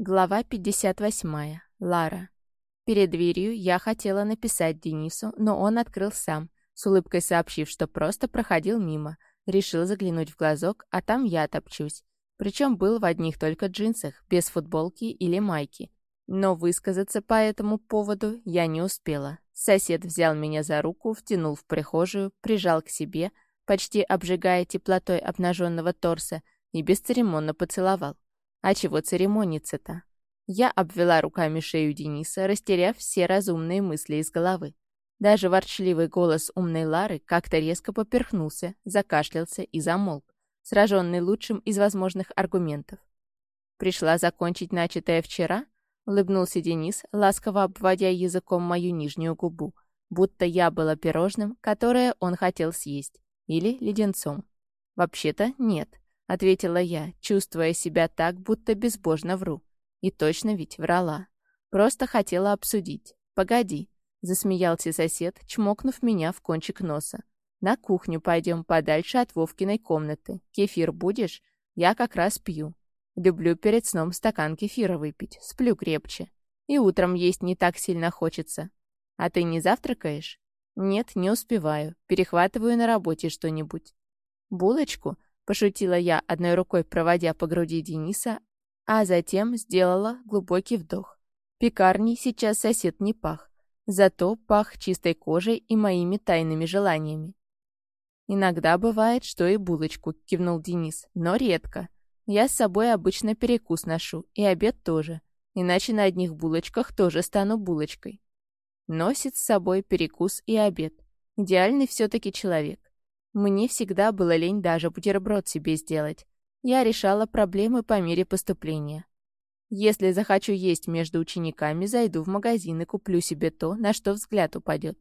Глава 58. Лара. Перед дверью я хотела написать Денису, но он открыл сам, с улыбкой сообщив, что просто проходил мимо, решил заглянуть в глазок, а там я топчусь. Причем был в одних только джинсах, без футболки или майки. Но высказаться по этому поводу я не успела. Сосед взял меня за руку, втянул в прихожую, прижал к себе, почти обжигая теплотой обнаженного торса, и бесцеремонно поцеловал. А чего церемониться-то? Я обвела руками шею Дениса, растеряв все разумные мысли из головы. Даже ворчливый голос умной Лары как-то резко поперхнулся, закашлялся и замолк, сраженный лучшим из возможных аргументов. «Пришла закончить начатое вчера?» — улыбнулся Денис, ласково обводя языком мою нижнюю губу, будто я была пирожным, которое он хотел съесть, или леденцом. «Вообще-то нет», — ответила я, чувствуя себя так, будто безбожно вру. И точно ведь врала. Просто хотела обсудить. «Погоди», — засмеялся сосед, чмокнув меня в кончик носа. «На кухню пойдем подальше от Вовкиной комнаты. Кефир будешь? Я как раз пью. Люблю перед сном стакан кефира выпить, сплю крепче. И утром есть не так сильно хочется. А ты не завтракаешь?» «Нет, не успеваю. Перехватываю на работе что-нибудь». «Булочку?» Пошутила я, одной рукой проводя по груди Дениса, а затем сделала глубокий вдох. Пекарней сейчас сосед не пах, зато пах чистой кожей и моими тайными желаниями. «Иногда бывает, что и булочку», — кивнул Денис, — «но редко. Я с собой обычно перекус ношу, и обед тоже, иначе на одних булочках тоже стану булочкой». Носит с собой перекус и обед. Идеальный все-таки человек. Мне всегда было лень даже бутерброд себе сделать. Я решала проблемы по мере поступления. Если захочу есть между учениками, зайду в магазин и куплю себе то, на что взгляд упадет.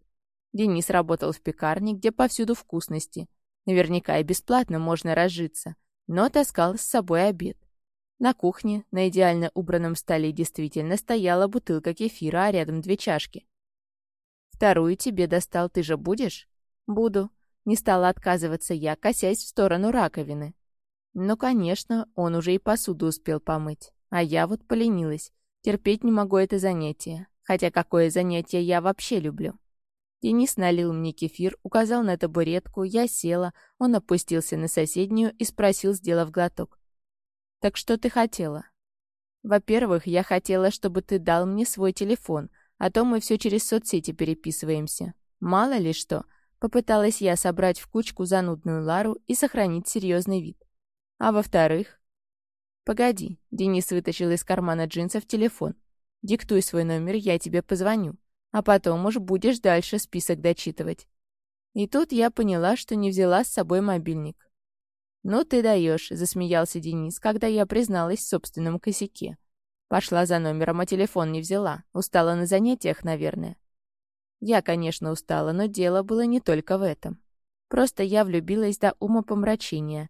Денис работал в пекарне, где повсюду вкусности. Наверняка и бесплатно можно разжиться, но таскал с собой обед. На кухне, на идеально убранном столе действительно стояла бутылка кефира, а рядом две чашки. «Вторую тебе достал, ты же будешь?» «Буду», не стала отказываться я, косясь в сторону раковины. Ну, конечно, он уже и посуду успел помыть. А я вот поленилась. Терпеть не могу это занятие. Хотя какое занятие я вообще люблю. Денис налил мне кефир, указал на табуретку, я села, он опустился на соседнюю и спросил, сделав глоток. «Так что ты хотела?» «Во-первых, я хотела, чтобы ты дал мне свой телефон, а то мы все через соцсети переписываемся. Мало ли что, Попыталась я собрать в кучку занудную Лару и сохранить серьезный вид. А во-вторых... «Погоди», — Денис вытащил из кармана джинсов телефон. «Диктуй свой номер, я тебе позвоню. А потом уж будешь дальше список дочитывать». И тут я поняла, что не взяла с собой мобильник. «Ну ты даешь», — засмеялся Денис, когда я призналась в собственном косяке. Пошла за номером, а телефон не взяла. Устала на занятиях, наверное. Я, конечно, устала, но дело было не только в этом. Просто я влюбилась до ума помрачения.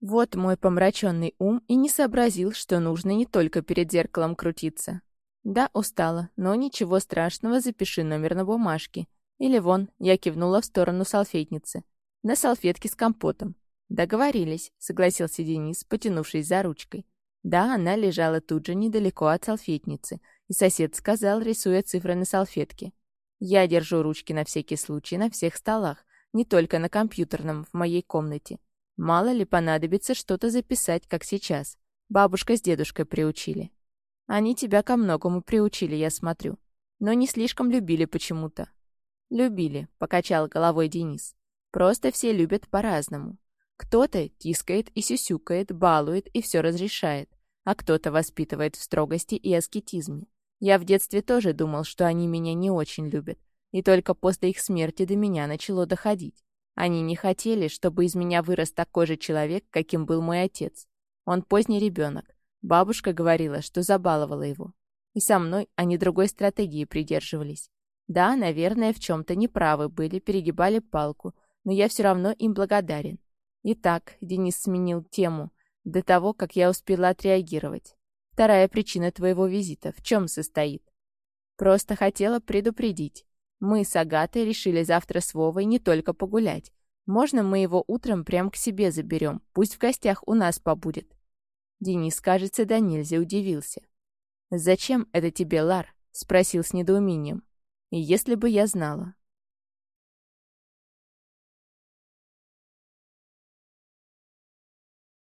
Вот мой помраченный ум и не сообразил, что нужно не только перед зеркалом крутиться. Да, устала, но ничего страшного, запиши номер на бумажке. Или вон, я кивнула в сторону салфетницы. На салфетке с компотом. «Договорились», — согласился Денис, потянувшись за ручкой. Да, она лежала тут же недалеко от салфетницы, и сосед сказал, рисуя цифры на салфетке. Я держу ручки на всякий случай на всех столах, не только на компьютерном в моей комнате. Мало ли понадобится что-то записать, как сейчас. Бабушка с дедушкой приучили. Они тебя ко многому приучили, я смотрю. Но не слишком любили почему-то. Любили, покачал головой Денис. Просто все любят по-разному. Кто-то тискает и сюсюкает, балует и все разрешает, а кто-то воспитывает в строгости и аскетизме. Я в детстве тоже думал, что они меня не очень любят. И только после их смерти до меня начало доходить. Они не хотели, чтобы из меня вырос такой же человек, каким был мой отец. Он поздний ребенок. Бабушка говорила, что забаловала его. И со мной они другой стратегии придерживались. Да, наверное, в чем-то неправы были, перегибали палку, но я все равно им благодарен. Итак, Денис сменил тему до того, как я успела отреагировать. Вторая причина твоего визита в чем состоит? Просто хотела предупредить. Мы с Агатой решили завтра с Вовой не только погулять. Можно мы его утром прям к себе заберем, пусть в гостях у нас побудет. Денис, кажется, да нельзя удивился. «Зачем это тебе, Лар?» — спросил с недоумением. «Если бы я знала».